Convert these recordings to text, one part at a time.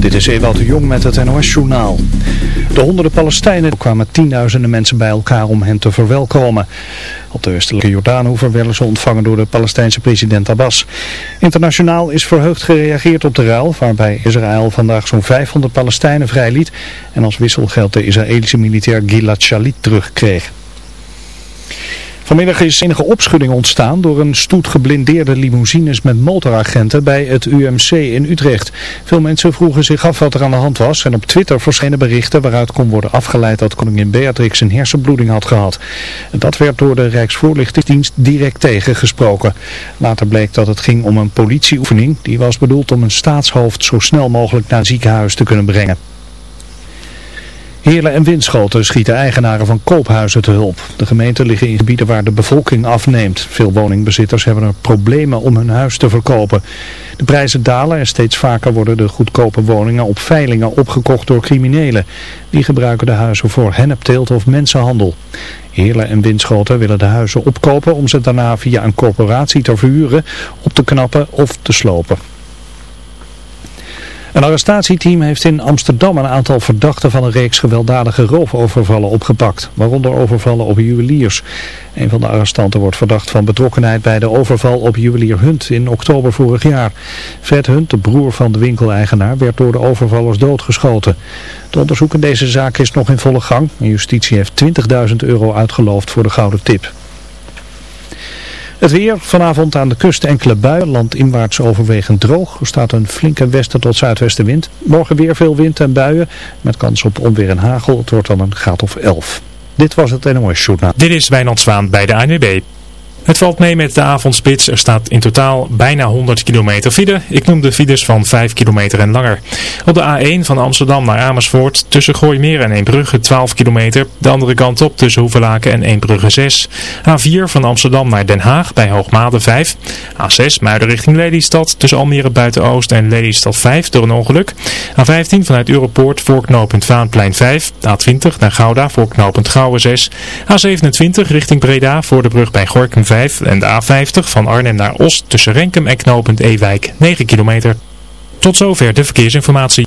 Dit is Ewout de Jong met het NOS-journaal. De honderden Palestijnen kwamen tienduizenden mensen bij elkaar om hen te verwelkomen. Op de westelijke Jordaanhoever werden ze ontvangen door de Palestijnse president Abbas. Internationaal is verheugd gereageerd op de ruil, waarbij Israël vandaag zo'n 500 Palestijnen vrijliet en als wisselgeld de Israëlische militair Gilad Shalit terugkreeg. Vanmiddag is enige opschudding ontstaan door een stoet geblindeerde limousines met motoragenten bij het UMC in Utrecht. Veel mensen vroegen zich af wat er aan de hand was en op Twitter verschenen berichten waaruit kon worden afgeleid dat koningin Beatrix een hersenbloeding had gehad. Dat werd door de Rijksvoorlichtingsdienst direct tegengesproken. Later bleek dat het ging om een politieoefening die was bedoeld om een staatshoofd zo snel mogelijk naar het ziekenhuis te kunnen brengen. Heerlen en Winschoten schieten eigenaren van koophuizen te hulp. De gemeenten liggen in gebieden waar de bevolking afneemt. Veel woningbezitters hebben er problemen om hun huis te verkopen. De prijzen dalen en steeds vaker worden de goedkope woningen op veilingen opgekocht door criminelen. Die gebruiken de huizen voor hennepteelt of mensenhandel. Heerlen en Winschoten willen de huizen opkopen om ze daarna via een corporatie te verhuren, op te knappen of te slopen. Een arrestatieteam heeft in Amsterdam een aantal verdachten van een reeks gewelddadige roofovervallen opgepakt, waaronder overvallen op juweliers. Een van de arrestanten wordt verdacht van betrokkenheid bij de overval op juwelier Hunt in oktober vorig jaar. Fred Hunt, de broer van de winkeleigenaar, werd door de overvallers doodgeschoten. Het onderzoek in deze zaak is nog in volle gang justitie heeft 20.000 euro uitgeloofd voor de gouden tip. Het weer, vanavond aan de kust enkele buien, landinwaarts overwegend droog. Er staat een flinke westen tot zuidwestenwind. Morgen weer veel wind en buien, met kans op onweer en hagel. Het wordt dan een graad of 11. Dit was het NOS Journaal. Dit is Wijnand Zwaan bij de ANWB. Het valt mee met de avondspits. Er staat in totaal bijna 100 kilometer file. Ik noem de files van 5 kilometer en langer. Op de A1 van Amsterdam naar Amersfoort tussen Gooimeer en Eembrugge 12 kilometer. De andere kant op tussen Hoevelaken en Eembrugge 6. A4 van Amsterdam naar Den Haag bij Hoogmade 5. A6 Muiden richting Lelystad tussen Almere Buiten-Oost en Lelystad 5 door een ongeluk. A15 vanuit Europoort voor knooppunt Vaanplein 5. A20 naar Gouda voor knooppunt Gouwen 6. A27 richting Breda voor de brug bij Gorkum 5 en de A50 van Arnhem naar Os tussen Renkum en knooppunt Ewijk 9 kilometer. Tot zover de verkeersinformatie.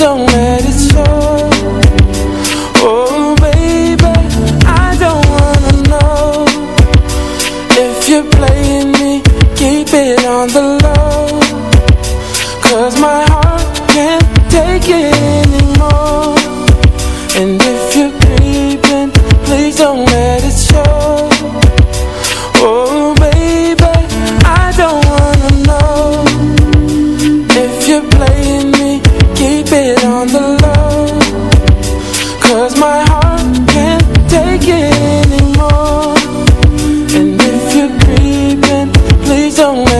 don't don't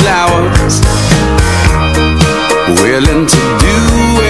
Flowers. Willing to do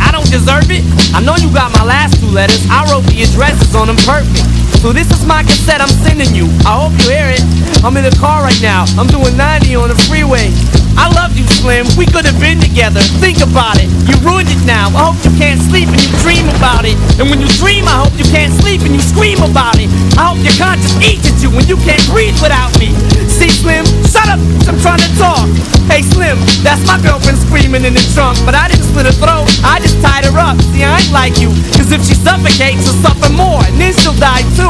I don't deserve it. I know you got my last two letters. I wrote the addresses on them perfect. So this is my cassette I'm sending you. I hope you hear it. I'm in the car right now. I'm doing 90 on the freeway. I love you, Slim. We could have been together. Think about it. You ruined it now. I hope you can't sleep and you dream about it. And when you dream, I hope you can't sleep and you scream about it. I hope your conscience eats at you when you can't breathe without me. See, Slim, shut up. I'm trying to talk. Hey, Slim, that's my girlfriend screaming in the trunk. But I didn't slit her throat. I just tied her up. See, I ain't like you. Cause if she suffocates, she'll suffer more. And then she'll die too.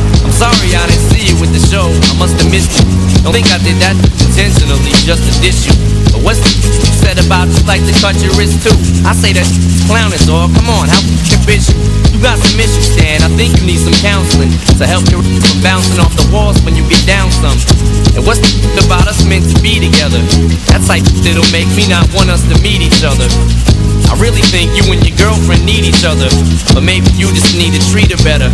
I'm sorry I didn't see you with the show. I must have missed you. Don't think I did that intentionally just to diss you. But what's the you said about you like to cut your wrist too? I say that clowning, dog. Come on, how can bitch you? Got some issues, Stan. I think you need some counseling to help you from bouncing off the walls when you get down some. And what's the about us meant to be together? That type that'll make me not want us to meet each other. I really think you and your girlfriend need each other, but maybe you just need to treat her better.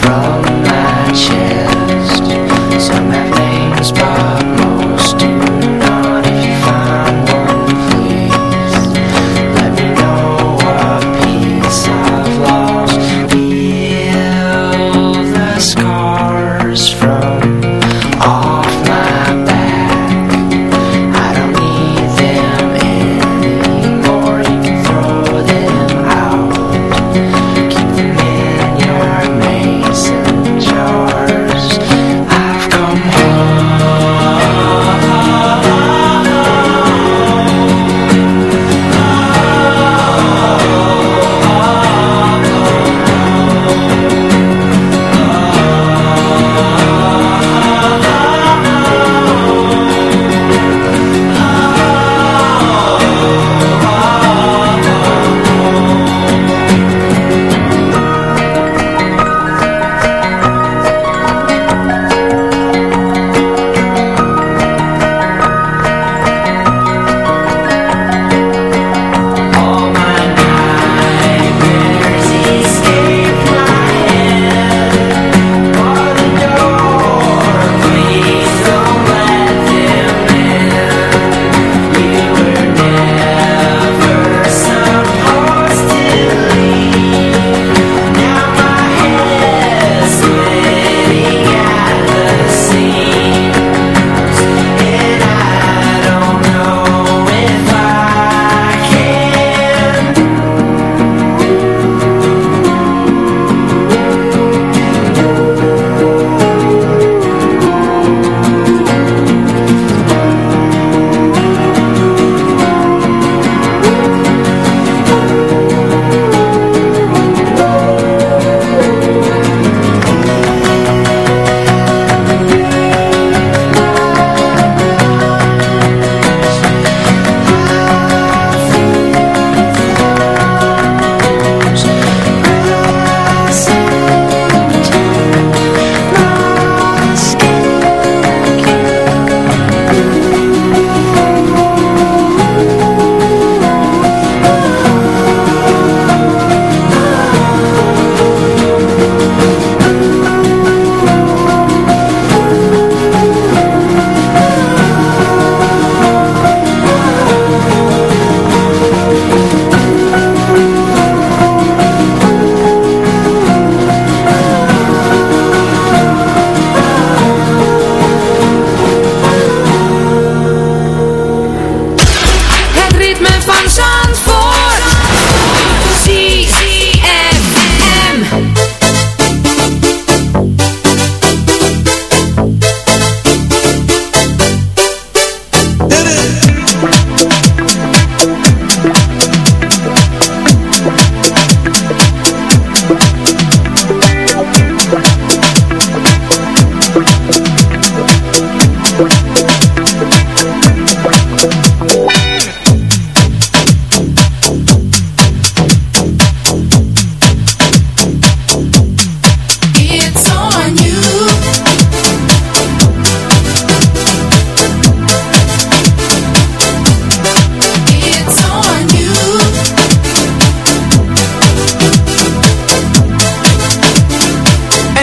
from my chair.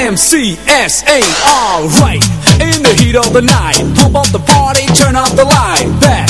From CSA, alright. In the heat of the night, pump up the party, turn up the light. Back,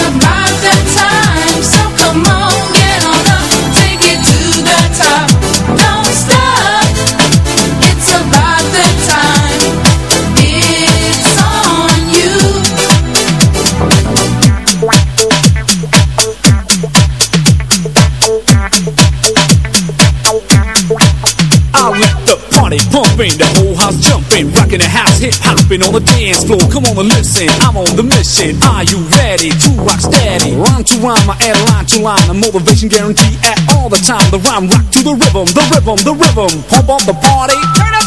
about that time. So come on party pumping, the whole house jumping, rocking the house, hip hopping on the dance floor. Come on and listen, I'm on the mission. Are you ready to rock steady? Rhyme to rhyme, I add line to line, a motivation guarantee at all the time. The rhyme rock to the rhythm, the rhythm, the rhythm. Pump up the party, turn up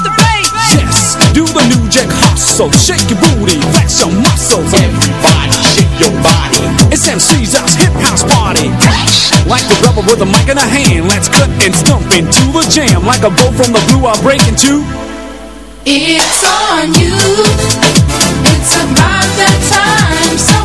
do the new jack hustle. Shake your booty, flex your muscles. Everybody shake your body. It's MC's house, hip house party. Like the rubber with a mic in a hand. Let's cut and stomp into the jam. Like a bow from the blue, I'll break into. It's on you. It's about that time. So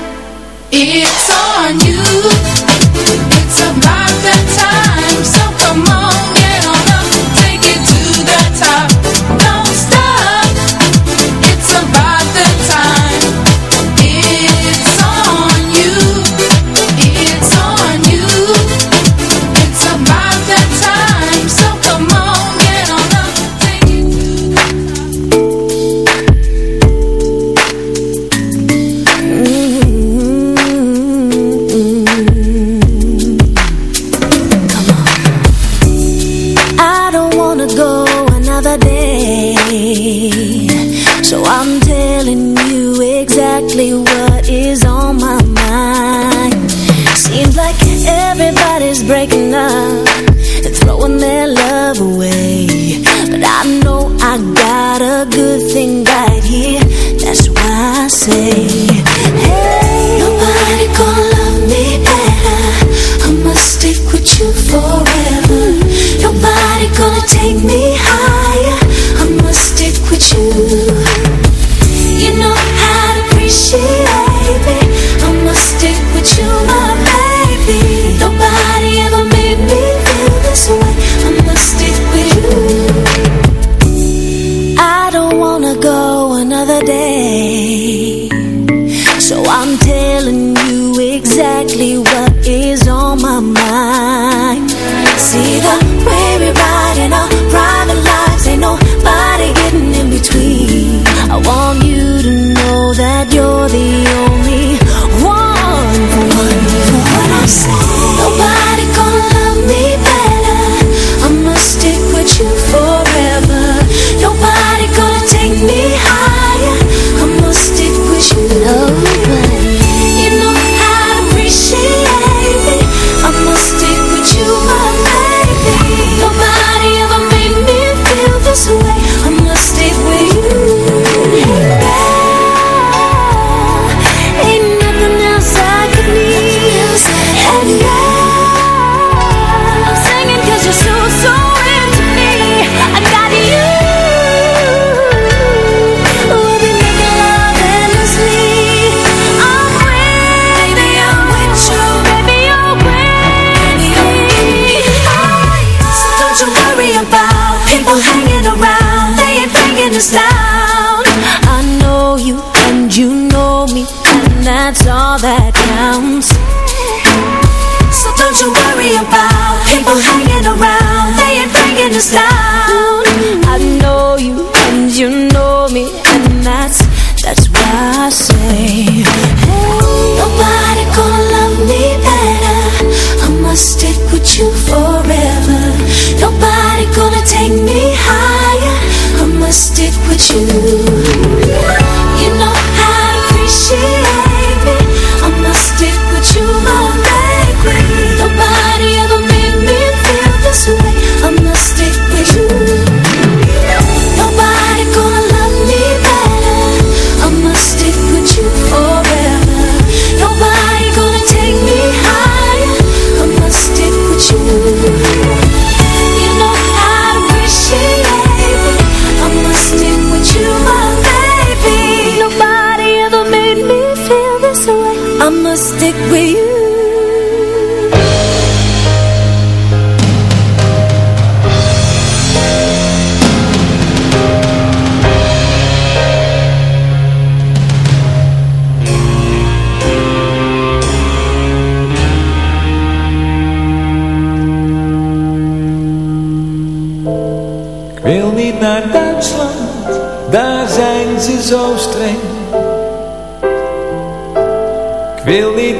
Time, so come on, get on up, take it to the top. with you.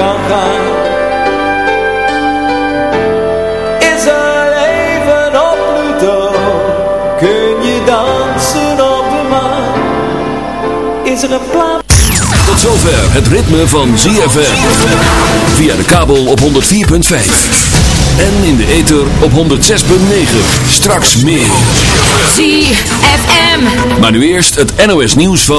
Kan gaan? Is er leven op Pluto? Kun je dansen op de maan? Is er een plaats? Tot zover het ritme van ZFM. Via de kabel op 104.5. En in de ether op 106.9. Straks meer. ZFM. Maar nu eerst het NOS nieuws van...